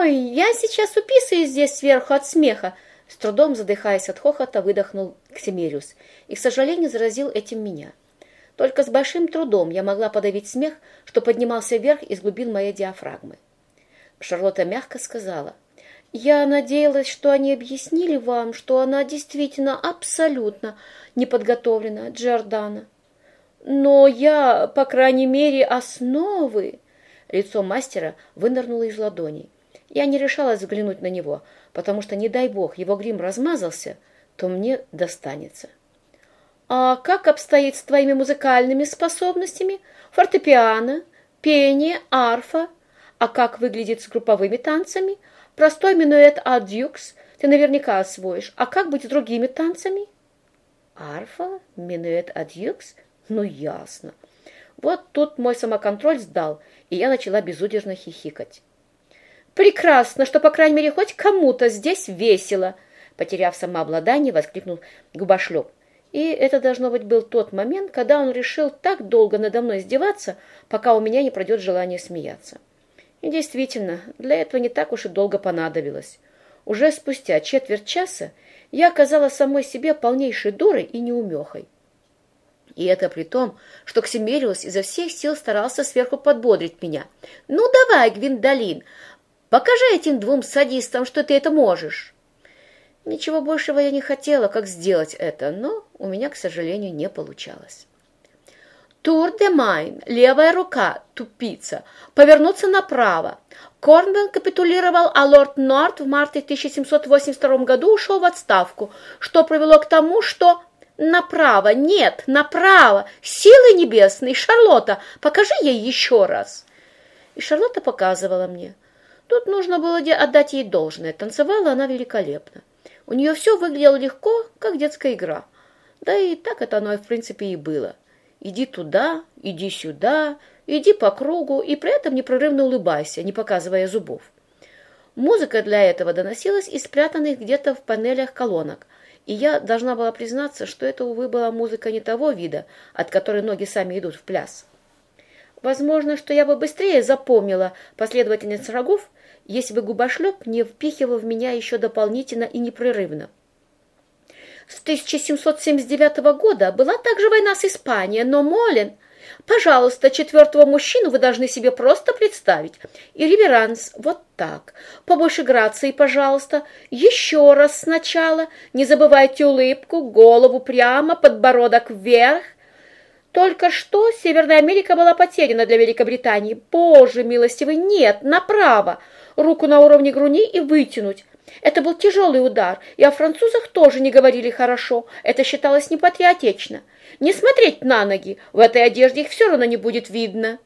«Ой, я сейчас уписываюсь здесь сверху от смеха!» С трудом задыхаясь от хохота, выдохнул Ксимериус и, к сожалению, заразил этим меня. Только с большим трудом я могла подавить смех, что поднимался вверх из глубин моей диафрагмы. Шарлотта мягко сказала, «Я надеялась, что они объяснили вам, что она действительно абсолютно не подготовлена, Джордана. Но я, по крайней мере, основы...» Лицо мастера вынырнуло из ладоней. Я не решалась взглянуть на него, потому что, не дай бог, его грим размазался, то мне достанется. «А как обстоит с твоими музыкальными способностями? Фортепиано, пение, арфа? А как выглядит с групповыми танцами? Простой минуэт адюкс ты наверняка освоишь. А как быть с другими танцами?» «Арфа? Минуэт адюкс? Ну, ясно». Вот тут мой самоконтроль сдал, и я начала безудержно хихикать. «Прекрасно, что, по крайней мере, хоть кому-то здесь весело!» Потеряв самообладание, воскликнул губошлеп. И это, должно быть, был тот момент, когда он решил так долго надо мной издеваться, пока у меня не пройдет желание смеяться. И действительно, для этого не так уж и долго понадобилось. Уже спустя четверть часа я оказалась самой себе полнейшей дурой и неумехой. И это при том, что Ксимериус изо всех сил старался сверху подбодрить меня. «Ну давай, Гвиндолин, покажи этим двум садистам, что ты это можешь!» Ничего большего я не хотела, как сделать это, но у меня, к сожалению, не получалось. Тур де Майн, левая рука, тупица, повернуться направо. Корнвелл капитулировал, а лорд Норт в марте 1782 году ушел в отставку, что привело к тому, что... Направо, нет, направо, силы небесные, Шарлотта, покажи ей еще раз. И Шарлотта показывала мне. Тут нужно было отдать ей должное, танцевала она великолепно. У нее все выглядело легко, как детская игра. Да и так это оно, в принципе, и было. Иди туда, иди сюда, иди по кругу, и при этом непрерывно улыбайся, не показывая зубов. Музыка для этого доносилась из спрятанных где-то в панелях колонок, и я должна была признаться, что это, увы, была музыка не того вида, от которой ноги сами идут в пляс. Возможно, что я бы быстрее запомнила последовательность рогов, если бы губошлеп не впихивал в меня еще дополнительно и непрерывно. С 1779 года была также война с Испанией, но Молин... Пожалуйста, четвертого мужчину вы должны себе просто представить. И реверанс, вот так. Побольше грации, пожалуйста. Еще раз сначала. Не забывайте улыбку, голову прямо, подбородок вверх. Только что Северная Америка была потеряна для Великобритании. Боже милостивый, нет, направо руку на уровне груди и вытянуть. Это был тяжелый удар, и о французах тоже не говорили хорошо. Это считалось непатриотично. Не смотреть на ноги, в этой одежде их все равно не будет видно.